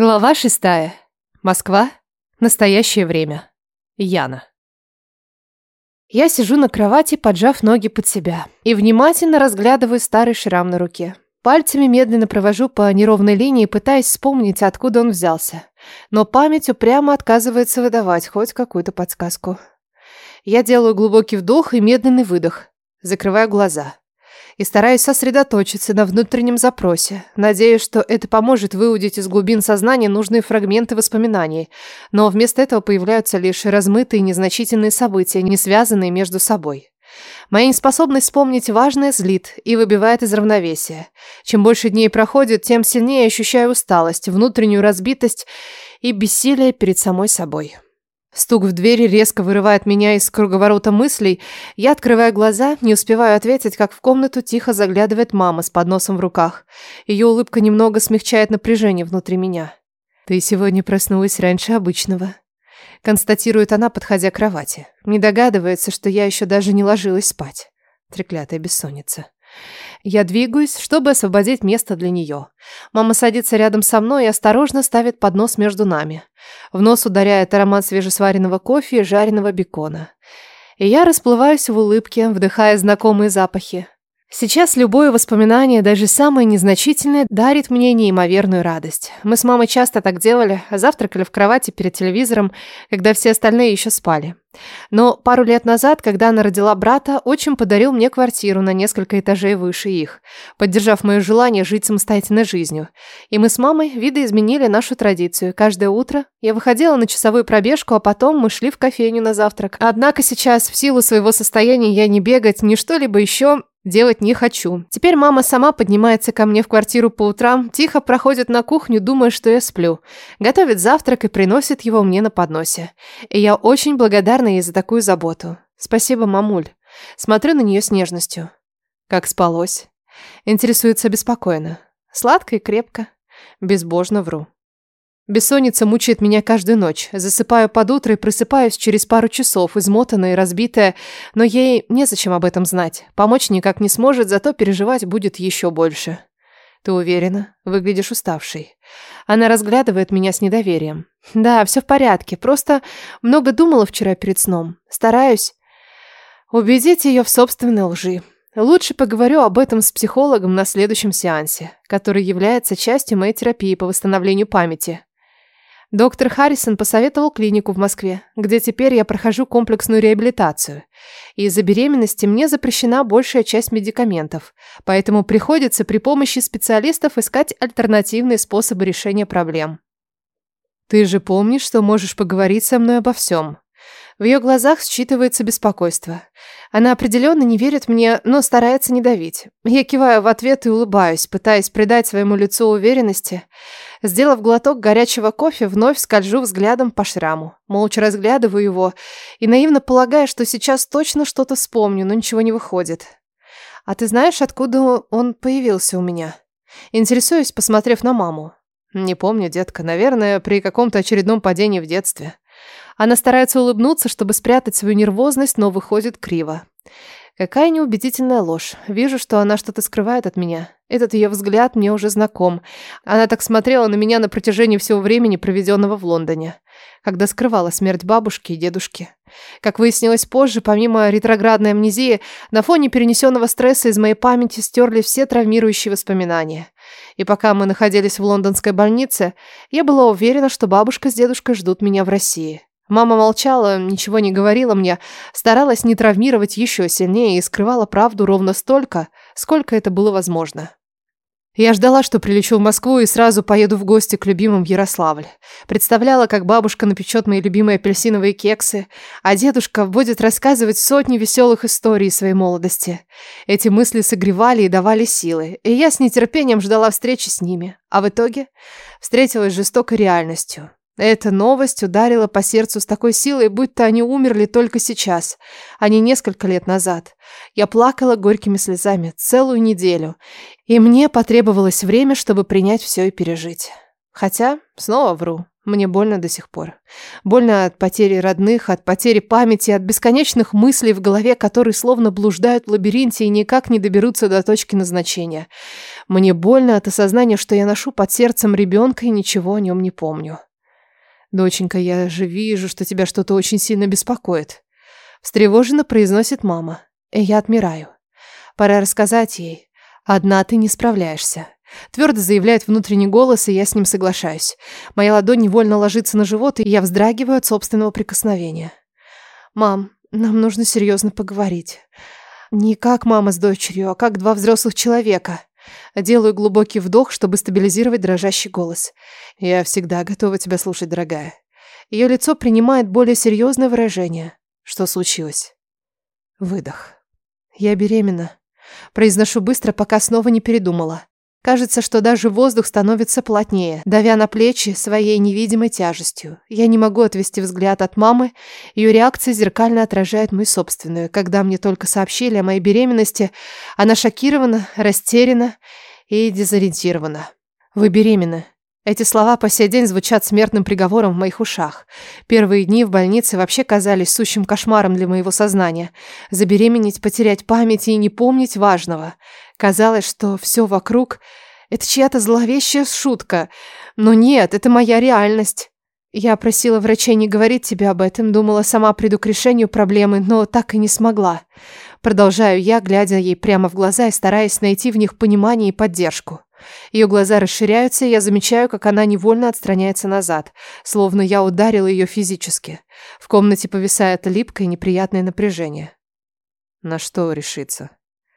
Глава шестая. Москва. Настоящее время. Яна. Я сижу на кровати, поджав ноги под себя, и внимательно разглядываю старый шрам на руке. Пальцами медленно провожу по неровной линии, пытаясь вспомнить, откуда он взялся. Но память упрямо отказывается выдавать хоть какую-то подсказку. Я делаю глубокий вдох и медленный выдох. Закрываю глаза и стараюсь сосредоточиться на внутреннем запросе, надеясь, что это поможет выудить из глубин сознания нужные фрагменты воспоминаний, но вместо этого появляются лишь размытые незначительные события, не связанные между собой. Моя неспособность вспомнить важное злит и выбивает из равновесия. Чем больше дней проходит, тем сильнее ощущаю усталость, внутреннюю разбитость и бессилие перед самой собой. Стук в двери резко вырывает меня из круговорота мыслей. Я открываю глаза, не успеваю ответить, как в комнату тихо заглядывает мама с подносом в руках. Ее улыбка немного смягчает напряжение внутри меня. «Ты сегодня проснулась раньше обычного», — констатирует она, подходя к кровати. Не догадывается, что я еще даже не ложилась спать. Треклятая бессонница. Я двигаюсь, чтобы освободить место для нее. Мама садится рядом со мной и осторожно ставит поднос между нами. В нос ударяет аромат свежесваренного кофе и жареного бекона. И я расплываюсь в улыбке, вдыхая знакомые запахи. Сейчас любое воспоминание, даже самое незначительное, дарит мне неимоверную радость. Мы с мамой часто так делали, завтракали в кровати перед телевизором, когда все остальные еще спали. Но пару лет назад, когда она родила брата, отчим подарил мне квартиру на несколько этажей выше их, поддержав мое желание жить самостоятельной жизнью. И мы с мамой видоизменили нашу традицию. Каждое утро я выходила на часовую пробежку, а потом мы шли в кофейню на завтрак. Однако сейчас, в силу своего состояния, я не бегать, ни что-либо еще Делать не хочу. Теперь мама сама поднимается ко мне в квартиру по утрам, тихо проходит на кухню, думая, что я сплю. Готовит завтрак и приносит его мне на подносе. И я очень благодарна ей за такую заботу. Спасибо, мамуль. Смотрю на нее с нежностью. Как спалось? Интересуется беспокойно. Сладко и крепко. Безбожно вру. Бессонница мучает меня каждую ночь. Засыпаю под утро и просыпаюсь через пару часов, измотанная и разбитая, но ей незачем об этом знать. Помочь никак не сможет, зато переживать будет еще больше. Ты уверена? Выглядишь уставшей. Она разглядывает меня с недоверием. Да, все в порядке, просто много думала вчера перед сном. Стараюсь убедить ее в собственной лжи. Лучше поговорю об этом с психологом на следующем сеансе, который является частью моей терапии по восстановлению памяти. Доктор Харрисон посоветовал клинику в Москве, где теперь я прохожу комплексную реабилитацию. Из-за беременности мне запрещена большая часть медикаментов, поэтому приходится при помощи специалистов искать альтернативные способы решения проблем. Ты же помнишь, что можешь поговорить со мной обо всем. В ее глазах считывается беспокойство. Она определенно не верит мне, но старается не давить. Я киваю в ответ и улыбаюсь, пытаясь придать своему лицу уверенности. Сделав глоток горячего кофе, вновь скольжу взглядом по шраму. Молча разглядываю его и наивно полагая, что сейчас точно что-то вспомню, но ничего не выходит. «А ты знаешь, откуда он появился у меня?» Интересуюсь, посмотрев на маму. «Не помню, детка. Наверное, при каком-то очередном падении в детстве». Она старается улыбнуться, чтобы спрятать свою нервозность, но выходит криво. Какая неубедительная ложь. Вижу, что она что-то скрывает от меня. Этот ее взгляд мне уже знаком. Она так смотрела на меня на протяжении всего времени, проведенного в Лондоне, когда скрывала смерть бабушки и дедушки. Как выяснилось позже, помимо ретроградной амнезии, на фоне перенесенного стресса из моей памяти стерли все травмирующие воспоминания. И пока мы находились в лондонской больнице, я была уверена, что бабушка с дедушкой ждут меня в России. Мама молчала, ничего не говорила мне, старалась не травмировать еще сильнее и скрывала правду ровно столько, сколько это было возможно. Я ждала, что прилечу в Москву и сразу поеду в гости к любимым в Ярославль. Представляла, как бабушка напечет мои любимые апельсиновые кексы, а дедушка будет рассказывать сотни веселых историй своей молодости. Эти мысли согревали и давали силы, и я с нетерпением ждала встречи с ними. А в итоге встретилась с жестокой реальностью. Эта новость ударила по сердцу с такой силой, будто они умерли только сейчас, а не несколько лет назад. Я плакала горькими слезами целую неделю, и мне потребовалось время, чтобы принять все и пережить. Хотя, снова вру, Мне больно до сих пор. Больно от потери родных, от потери памяти, от бесконечных мыслей в голове, которые словно блуждают в лабиринте и никак не доберутся до точки назначения. Мне больно от осознания, что я ношу под сердцем ребенка и ничего о нем не помню. «Доченька, я же вижу, что тебя что-то очень сильно беспокоит», — встревоженно произносит мама. И я отмираю. Пора рассказать ей. Одна ты не справляешься. Твердо заявляет внутренний голос, и я с ним соглашаюсь. Моя ладонь невольно ложится на живот, и я вздрагиваю от собственного прикосновения. «Мам, нам нужно серьезно поговорить. Не как мама с дочерью, а как два взрослых человека». Делаю глубокий вдох, чтобы стабилизировать дрожащий голос. «Я всегда готова тебя слушать, дорогая». Ее лицо принимает более серьезное выражение. Что случилось? Выдох. «Я беременна». Произношу быстро, пока снова не передумала. Кажется, что даже воздух становится плотнее, давя на плечи своей невидимой тяжестью. Я не могу отвести взгляд от мамы, ее реакция зеркально отражает мою собственную. Когда мне только сообщили о моей беременности, она шокирована, растеряна и дезориентирована. «Вы беременны», эти слова по сей день звучат смертным приговором в моих ушах. Первые дни в больнице вообще казались сущим кошмаром для моего сознания. Забеременеть, потерять память и не помнить важного. Казалось, что все вокруг – это чья-то зловещая шутка. Но нет, это моя реальность. Я просила врачей не говорить тебе об этом, думала, сама приду к решению проблемы, но так и не смогла. Продолжаю я, глядя ей прямо в глаза и стараясь найти в них понимание и поддержку. Ее глаза расширяются, и я замечаю, как она невольно отстраняется назад, словно я ударила ее физически. В комнате повисает липкое неприятное напряжение. На что решиться?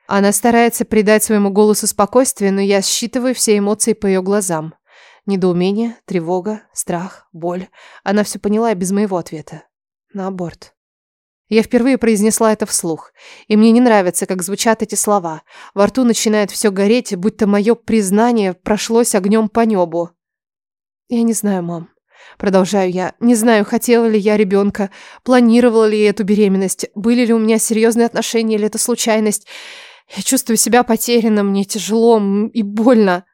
Она старается придать своему голосу спокойствие, но я считываю все эмоции по ее глазам. Недоумение, тревога, страх, боль. Она все поняла и без моего ответа. На аборт. Я впервые произнесла это вслух, и мне не нравится, как звучат эти слова. Во рту начинает все гореть, будто мое признание прошлось огнем по небу. Я не знаю, мам. Продолжаю я. Не знаю, хотела ли я ребенка, планировала ли я эту беременность, были ли у меня серьезные отношения или это случайность. Я чувствую себя потерянным, мне тяжело и больно.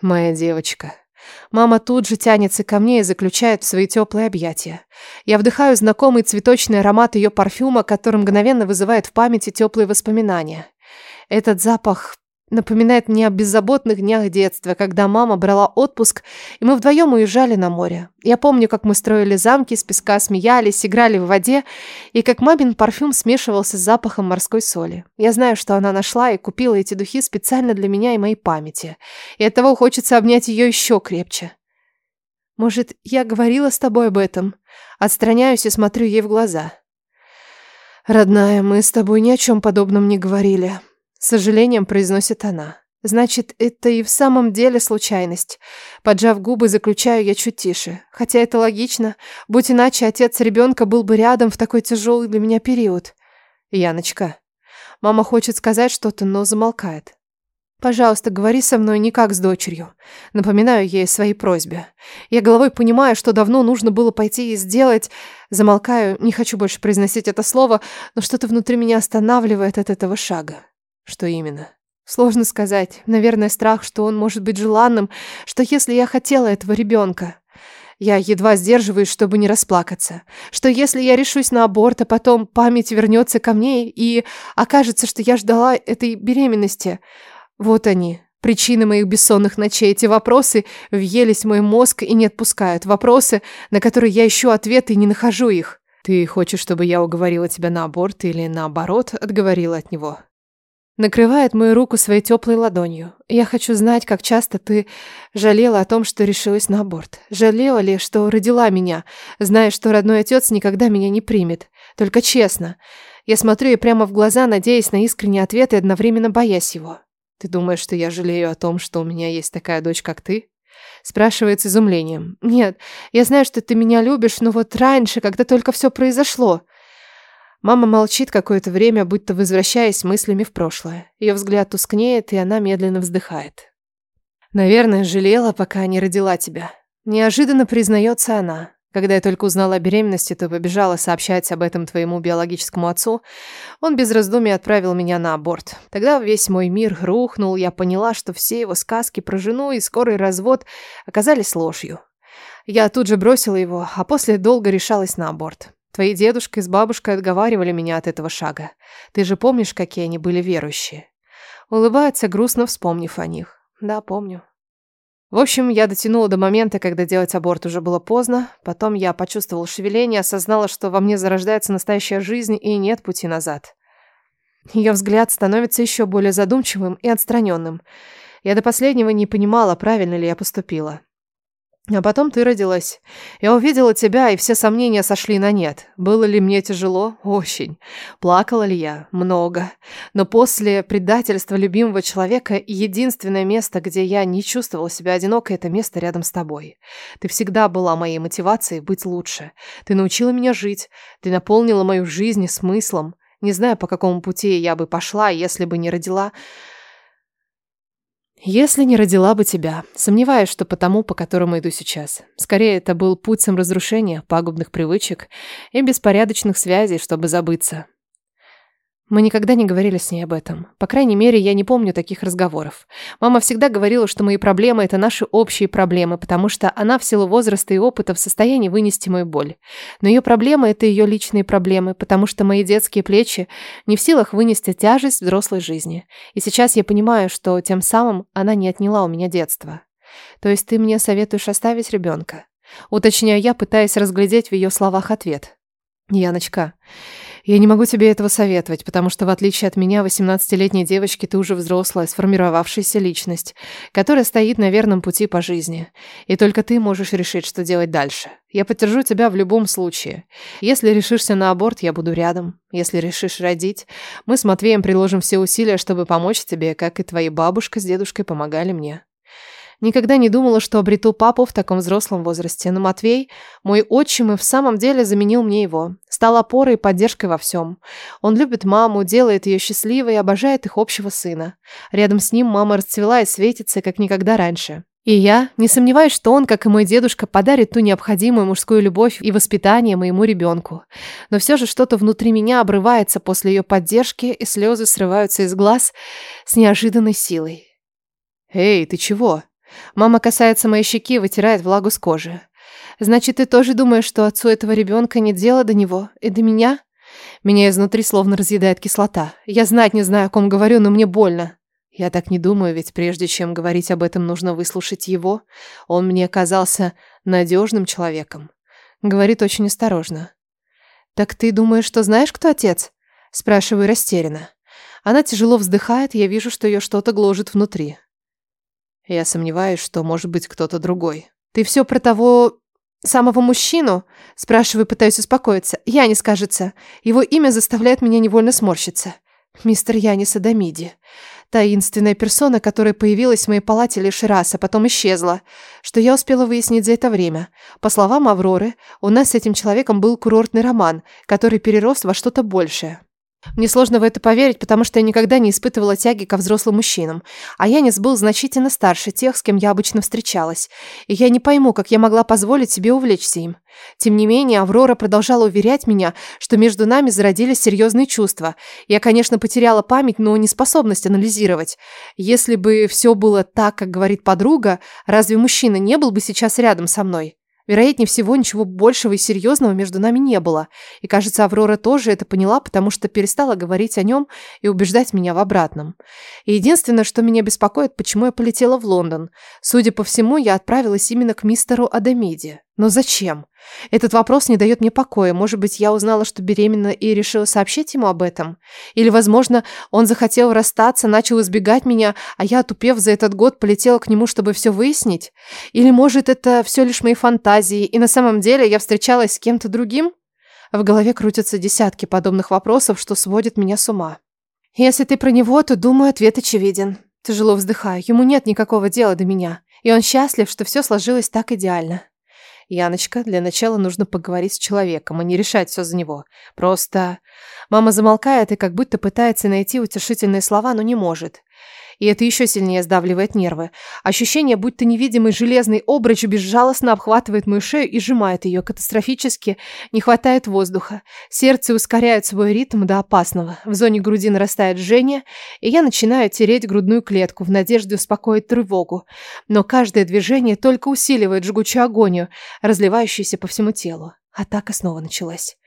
Моя девочка, Мама тут же тянется ко мне и заключает в свои теплые объятия. Я вдыхаю знакомый цветочный аромат ее парфюма, который мгновенно вызывает в памяти теплые воспоминания. Этот запах Напоминает мне о беззаботных днях детства, когда мама брала отпуск, и мы вдвоем уезжали на море. Я помню, как мы строили замки из песка, смеялись, играли в воде, и как мамин парфюм смешивался с запахом морской соли. Я знаю, что она нашла и купила эти духи специально для меня и моей памяти. И от того хочется обнять ее еще крепче. Может, я говорила с тобой об этом? Отстраняюсь и смотрю ей в глаза. Родная, мы с тобой ни о чем подобном не говорили. С сожалением произносит она. Значит, это и в самом деле случайность. Поджав губы, заключаю я чуть тише. Хотя это логично. Будь иначе, отец ребенка был бы рядом в такой тяжелый для меня период. Яночка. Мама хочет сказать что-то, но замолкает. Пожалуйста, говори со мной не как с дочерью. Напоминаю ей о своей просьбе. Я головой понимаю, что давно нужно было пойти и сделать. Замолкаю, не хочу больше произносить это слово, но что-то внутри меня останавливает от этого шага. Что именно? Сложно сказать. Наверное, страх, что он может быть желанным, что если я хотела этого ребенка, я едва сдерживаюсь, чтобы не расплакаться. Что если я решусь на аборт, а потом память вернется ко мне и окажется, что я ждала этой беременности. Вот они, причины моих бессонных ночей. Эти вопросы въелись в мой мозг и не отпускают. Вопросы, на которые я ищу ответы и не нахожу их. Ты хочешь, чтобы я уговорила тебя на аборт или наоборот, отговорила от него? Накрывает мою руку своей теплой ладонью. Я хочу знать, как часто ты жалела о том, что решилась на аборт. Жалела ли, что родила меня, зная, что родной отец никогда меня не примет. Только честно. Я смотрю ей прямо в глаза, надеясь на искренний ответ и одновременно боясь его. Ты думаешь, что я жалею о том, что у меня есть такая дочь, как ты? Спрашивает с изумлением. Нет, я знаю, что ты меня любишь, но вот раньше, когда только все произошло... Мама молчит какое-то время, будто возвращаясь мыслями в прошлое. Ее взгляд тускнеет, и она медленно вздыхает. «Наверное, жалела, пока не родила тебя». Неожиданно признается она. Когда я только узнала о беременности, то побежала сообщать об этом твоему биологическому отцу. Он без раздумий отправил меня на аборт. Тогда весь мой мир рухнул, я поняла, что все его сказки про жену и скорый развод оказались ложью. Я тут же бросила его, а после долго решалась на аборт. Твои дедушка и с бабушкой отговаривали меня от этого шага. Ты же помнишь, какие они были верующие? Улыбается, грустно вспомнив о них. Да, помню. В общем, я дотянула до момента, когда делать аборт уже было поздно. Потом я почувствовала шевеление, осознала, что во мне зарождается настоящая жизнь и нет пути назад. Ее взгляд становится еще более задумчивым и отстраненным. Я до последнего не понимала, правильно ли я поступила. А потом ты родилась. Я увидела тебя, и все сомнения сошли на нет. Было ли мне тяжело? Очень. Плакала ли я? Много. Но после предательства любимого человека единственное место, где я не чувствовала себя одинокой, это место рядом с тобой. Ты всегда была моей мотивацией быть лучше. Ты научила меня жить. Ты наполнила мою жизнь смыслом. Не знаю, по какому пути я бы пошла, если бы не родила... Если не родила бы тебя, сомневаюсь, что по тому, по которому иду сейчас. Скорее, это был путь саморазрушения, пагубных привычек и беспорядочных связей, чтобы забыться. Мы никогда не говорили с ней об этом. По крайней мере, я не помню таких разговоров. Мама всегда говорила, что мои проблемы – это наши общие проблемы, потому что она в силу возраста и опыта в состоянии вынести мою боль. Но ее проблемы – это ее личные проблемы, потому что мои детские плечи не в силах вынести тяжесть взрослой жизни. И сейчас я понимаю, что тем самым она не отняла у меня детство. То есть ты мне советуешь оставить ребенка? Уточняю я, пытаясь разглядеть в ее словах ответ. Яночка, я не могу тебе этого советовать, потому что, в отличие от меня, 18-летней девочки, ты уже взрослая, сформировавшаяся личность, которая стоит на верном пути по жизни. И только ты можешь решить, что делать дальше. Я поддержу тебя в любом случае. Если решишься на аборт, я буду рядом. Если решишь родить, мы с Матвеем приложим все усилия, чтобы помочь тебе, как и твои бабушка с дедушкой помогали мне. Никогда не думала, что обрету папу в таком взрослом возрасте, но Матвей, мой отчим, и в самом деле заменил мне его. Стал опорой и поддержкой во всем. Он любит маму, делает ее счастливой и обожает их общего сына. Рядом с ним мама расцвела и светится, как никогда раньше. И я не сомневаюсь, что он, как и мой дедушка, подарит ту необходимую мужскую любовь и воспитание моему ребенку. Но все же что-то внутри меня обрывается после ее поддержки, и слезы срываются из глаз с неожиданной силой. «Эй, ты чего?» Мама касается моей щеки и вытирает влагу с кожи. Значит, ты тоже думаешь, что отцу этого ребенка нет дела до него и до меня? Меня изнутри словно разъедает кислота. Я знать не знаю, о ком говорю, но мне больно. Я так не думаю, ведь прежде чем говорить об этом, нужно выслушать его. Он мне казался надежным человеком. Говорит очень осторожно. «Так ты думаешь, что знаешь, кто отец?» Спрашиваю растерянно. Она тяжело вздыхает, я вижу, что ее что-то гложет внутри. Я сомневаюсь, что может быть кто-то другой. Ты все про того самого мужчину? Спрашиваю, пытаюсь успокоиться. Янис, кажется. Его имя заставляет меня невольно сморщиться. Мистер Янис Адамиди. Таинственная персона, которая появилась в моей палате лишь раз, а потом исчезла. Что я успела выяснить за это время. По словам Авроры, у нас с этим человеком был курортный роман, который перерос во что-то большее. Мне сложно в это поверить, потому что я никогда не испытывала тяги ко взрослым мужчинам, а Янис был значительно старше тех, с кем я обычно встречалась, и я не пойму, как я могла позволить себе увлечься им. Тем не менее, Аврора продолжала уверять меня, что между нами зародились серьезные чувства. Я, конечно, потеряла память, но не способность анализировать. Если бы все было так, как говорит подруга, разве мужчина не был бы сейчас рядом со мной? Вероятнее всего, ничего большего и серьезного между нами не было. И, кажется, Аврора тоже это поняла, потому что перестала говорить о нем и убеждать меня в обратном. И единственное, что меня беспокоит, почему я полетела в Лондон. Судя по всему, я отправилась именно к мистеру Адамиди. Но зачем? Этот вопрос не дает мне покоя. Может быть, я узнала, что беременна и решила сообщить ему об этом? Или, возможно, он захотел расстаться, начал избегать меня, а я, отупев за этот год, полетела к нему, чтобы все выяснить? Или, может, это все лишь мои фантазии, и на самом деле я встречалась с кем-то другим? В голове крутятся десятки подобных вопросов, что сводят меня с ума. Если ты про него, то, думаю, ответ очевиден. Тяжело вздыхаю. Ему нет никакого дела до меня. И он счастлив, что все сложилось так идеально. Яночка, для начала нужно поговорить с человеком, а не решать все за него. Просто... Мама замолкает и как будто пытается найти утешительные слова, но не может. И это еще сильнее сдавливает нервы. Ощущение, будто невидимый железный обруч безжалостно обхватывает мою шею и сжимает ее. Катастрофически не хватает воздуха. Сердце ускоряет свой ритм до опасного. В зоне груди нарастает жжение, и я начинаю тереть грудную клетку в надежде успокоить тревогу. Но каждое движение только усиливает жгучую агонию, разливающуюся по всему телу. Атака снова началась.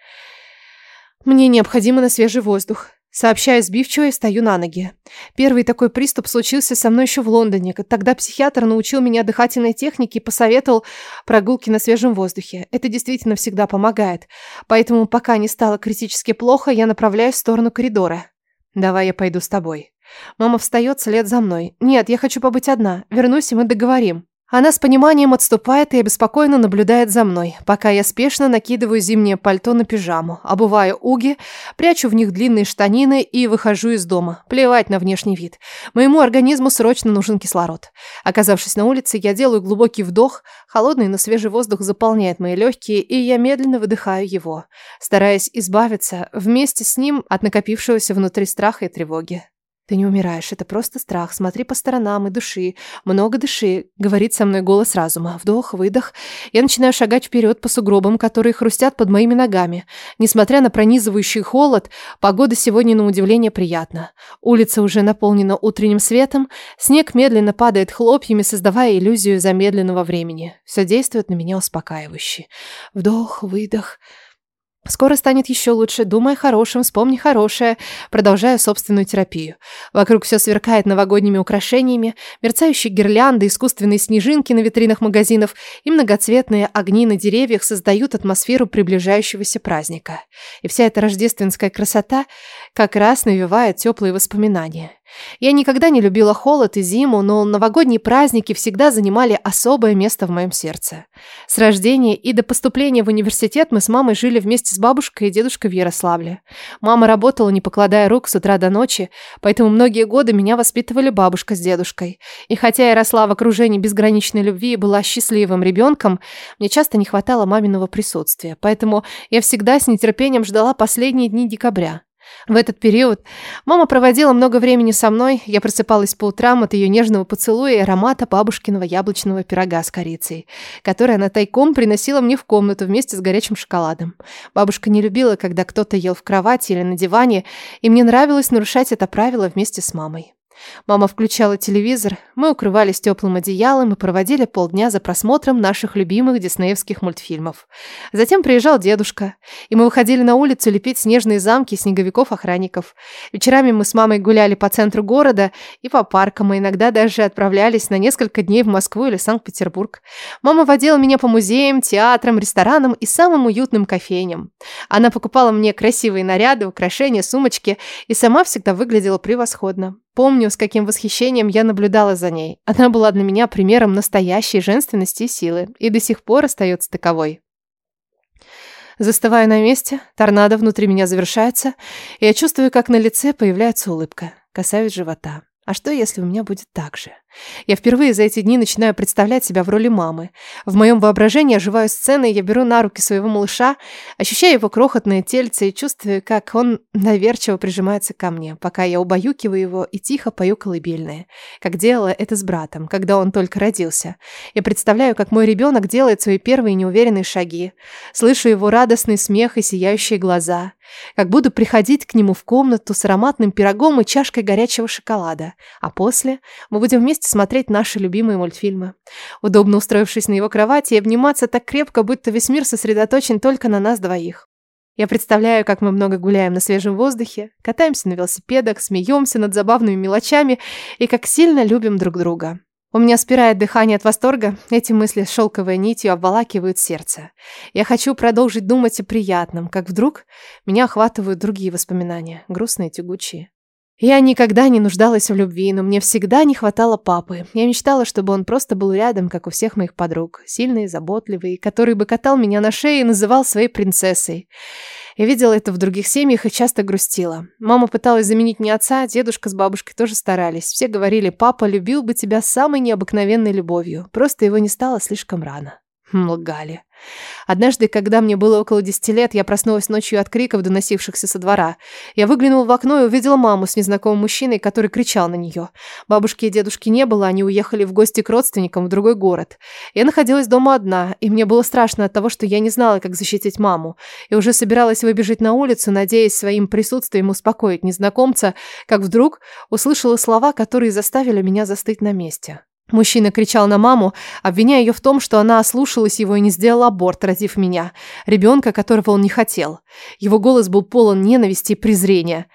Мне необходимо на свежий воздух. Сообщаю сбивчиво и стою на ноги. Первый такой приступ случился со мной еще в Лондоне. Тогда психиатр научил меня дыхательной технике и посоветовал прогулки на свежем воздухе. Это действительно всегда помогает. Поэтому пока не стало критически плохо, я направляюсь в сторону коридора. «Давай я пойду с тобой». Мама встает след за мной. «Нет, я хочу побыть одна. Вернусь, и мы договорим». Она с пониманием отступает и обеспокоенно наблюдает за мной, пока я спешно накидываю зимнее пальто на пижаму, обуваю уги, прячу в них длинные штанины и выхожу из дома. Плевать на внешний вид. Моему организму срочно нужен кислород. Оказавшись на улице, я делаю глубокий вдох, холодный, но свежий воздух заполняет мои легкие, и я медленно выдыхаю его, стараясь избавиться вместе с ним от накопившегося внутри страха и тревоги. Ты не умираешь, это просто страх. Смотри по сторонам и души. Много дыши. Говорит со мной голос разума. Вдох, выдох. Я начинаю шагать вперед по сугробам, которые хрустят под моими ногами. Несмотря на пронизывающий холод, погода сегодня на удивление приятна. Улица уже наполнена утренним светом. Снег медленно падает хлопьями, создавая иллюзию замедленного времени. Все действует на меня успокаивающе. Вдох, выдох. Скоро станет еще лучше. Думай хорошим, вспомни хорошее. Продолжаю собственную терапию. Вокруг все сверкает новогодними украшениями, мерцающие гирлянды, искусственные снежинки на витринах магазинов и многоцветные огни на деревьях создают атмосферу приближающегося праздника. И вся эта рождественская красота как раз навевает теплые воспоминания. Я никогда не любила холод и зиму, но новогодние праздники всегда занимали особое место в моем сердце. С рождения и до поступления в университет мы с мамой жили вместе с бабушкой и дедушкой в Ярославле. Мама работала, не покладая рук с утра до ночи, поэтому многие годы меня воспитывали бабушка с дедушкой. И хотя я росла в окружении безграничной любви и была счастливым ребенком, мне часто не хватало маминого присутствия, поэтому я всегда с нетерпением ждала последние дни декабря. В этот период мама проводила много времени со мной, я просыпалась по утрам от ее нежного поцелуя и аромата бабушкиного яблочного пирога с корицей, который она тайком приносила мне в комнату вместе с горячим шоколадом. Бабушка не любила, когда кто-то ел в кровати или на диване, и мне нравилось нарушать это правило вместе с мамой. Мама включала телевизор, мы укрывались теплым одеялом и проводили полдня за просмотром наших любимых диснеевских мультфильмов. Затем приезжал дедушка, и мы выходили на улицу лепить снежные замки снеговиков-охранников. Вечерами мы с мамой гуляли по центру города и по паркам, и иногда даже отправлялись на несколько дней в Москву или Санкт-Петербург. Мама водила меня по музеям, театрам, ресторанам и самым уютным кофейням. Она покупала мне красивые наряды, украшения, сумочки и сама всегда выглядела превосходно. Помню, с каким восхищением я наблюдала за ней. Она была для меня примером настоящей женственности и силы, и до сих пор остается таковой. Застываю на месте, торнадо внутри меня завершается, и я чувствую, как на лице появляется улыбка. Касаюсь живота. А что, если у меня будет так же? Я впервые за эти дни начинаю представлять себя в роли мамы. В моем воображении оживаю сцены, я беру на руки своего малыша, ощущаю его крохотное тельце и чувствую, как он доверчиво прижимается ко мне, пока я убаюкиваю его и тихо пою колыбельные, как делала это с братом, когда он только родился. Я представляю, как мой ребенок делает свои первые неуверенные шаги, слышу его радостный смех и сияющие глаза, как буду приходить к нему в комнату с ароматным пирогом и чашкой горячего шоколада, а после мы будем вместе вместе смотреть наши любимые мультфильмы. Удобно устроившись на его кровати и обниматься так крепко, будто весь мир сосредоточен только на нас двоих. Я представляю, как мы много гуляем на свежем воздухе, катаемся на велосипедах, смеемся над забавными мелочами и как сильно любим друг друга. У меня спирает дыхание от восторга, эти мысли шелковой нитью обволакивают сердце. Я хочу продолжить думать о приятном, как вдруг меня охватывают другие воспоминания, грустные, тягучие. Я никогда не нуждалась в любви, но мне всегда не хватало папы. Я мечтала, чтобы он просто был рядом, как у всех моих подруг. Сильный, заботливый, который бы катал меня на шее и называл своей принцессой. Я видела это в других семьях и часто грустила. Мама пыталась заменить мне отца, дедушка с бабушкой тоже старались. Все говорили, папа любил бы тебя самой необыкновенной любовью. Просто его не стало слишком рано. Лгали. Однажды, когда мне было около десяти лет, я проснулась ночью от криков, доносившихся со двора. Я выглянула в окно и увидела маму с незнакомым мужчиной, который кричал на нее. Бабушки и дедушки не было, они уехали в гости к родственникам в другой город. Я находилась дома одна, и мне было страшно от того, что я не знала, как защитить маму. И уже собиралась выбежать на улицу, надеясь своим присутствием успокоить незнакомца, как вдруг услышала слова, которые заставили меня застыть на месте. Мужчина кричал на маму, обвиняя ее в том, что она ослушалась его и не сделала аборт, родив меня, ребенка, которого он не хотел. Его голос был полон ненависти и презрения.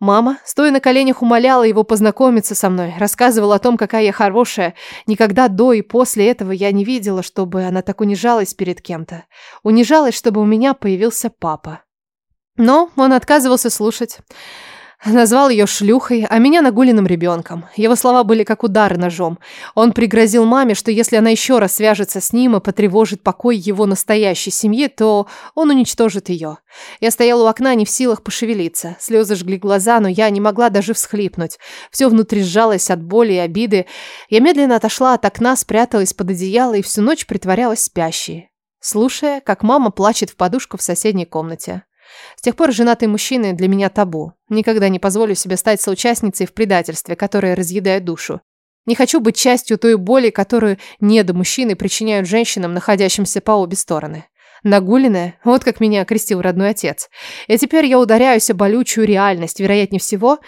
Мама, стоя на коленях, умоляла его познакомиться со мной, рассказывала о том, какая я хорошая. Никогда до и после этого я не видела, чтобы она так унижалась перед кем-то. Унижалась, чтобы у меня появился папа. Но он отказывался слушать. Назвал ее шлюхой, а меня нагуленным ребенком. Его слова были как удары ножом. Он пригрозил маме, что если она еще раз свяжется с ним и потревожит покой его настоящей семьи, то он уничтожит ее. Я стояла у окна, не в силах пошевелиться. Слезы жгли глаза, но я не могла даже всхлипнуть. Все внутри сжалось от боли и обиды. Я медленно отошла от окна, спряталась под одеяло и всю ночь притворялась спящей, слушая, как мама плачет в подушку в соседней комнате. С тех пор женатые мужчины для меня табу. Никогда не позволю себе стать соучастницей в предательстве, которое разъедает душу. Не хочу быть частью той боли, которую недомужчины причиняют женщинам, находящимся по обе стороны. Нагуленная, вот как меня окрестил родной отец. И теперь я ударяюсь о болючую реальность. Вероятнее всего,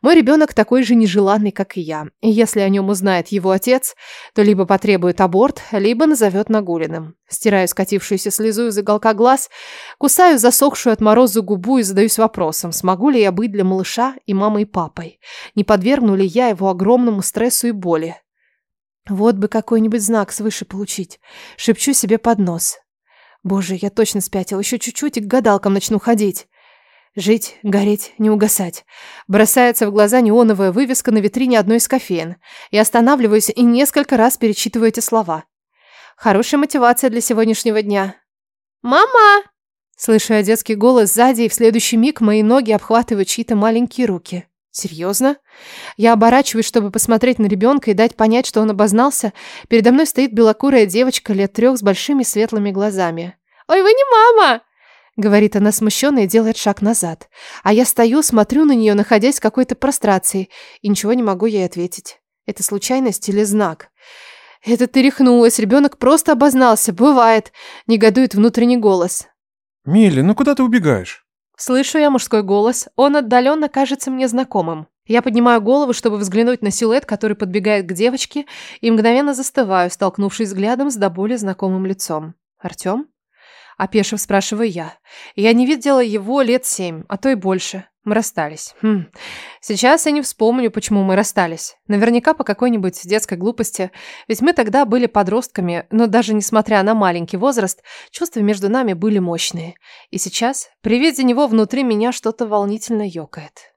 мой ребенок такой же нежеланный, как и я. И если о нем узнает его отец, то либо потребует аборт, либо назовет Нагуленным. Стираю скатившуюся слезу из уголка глаз, кусаю засохшую от мороза губу и задаюсь вопросом, смогу ли я быть для малыша и мамой и папой? Не подвергну ли я его огромному стрессу и боли? Вот бы какой-нибудь знак свыше получить. Шепчу себе под нос. Боже, я точно спятил. Еще чуть-чуть и к гадалкам начну ходить. Жить, гореть, не угасать. Бросается в глаза неоновая вывеска на витрине одной из кофеин. Я останавливаюсь и несколько раз перечитываю эти слова. Хорошая мотивация для сегодняшнего дня. «Мама!» Слышу я детский голос сзади, и в следующий миг мои ноги обхватывают чьи-то маленькие руки. Серьезно? Я оборачиваюсь, чтобы посмотреть на ребенка и дать понять, что он обознался. Передо мной стоит белокурая девочка лет трех с большими светлыми глазами. «Ой, вы не мама!» Говорит она смущенно и делает шаг назад. А я стою, смотрю на нее, находясь в какой-то прострации, и ничего не могу ей ответить. Это случайность или знак? Это ты рехнулась, ребенок просто обознался, бывает. Негодует внутренний голос. «Милли, ну куда ты убегаешь?» Слышу я мужской голос, он отдаленно кажется мне знакомым. Я поднимаю голову, чтобы взглянуть на силуэт, который подбегает к девочке, и мгновенно застываю, столкнувшись взглядом с до боли знакомым лицом. «Артем?» Опешив, спрашиваю я. Я не видела его лет семь, а то и больше. Мы расстались. Хм. Сейчас я не вспомню, почему мы расстались. Наверняка по какой-нибудь детской глупости. Ведь мы тогда были подростками, но даже несмотря на маленький возраст, чувства между нами были мощные. И сейчас, при виде него внутри меня что-то волнительно ёкает.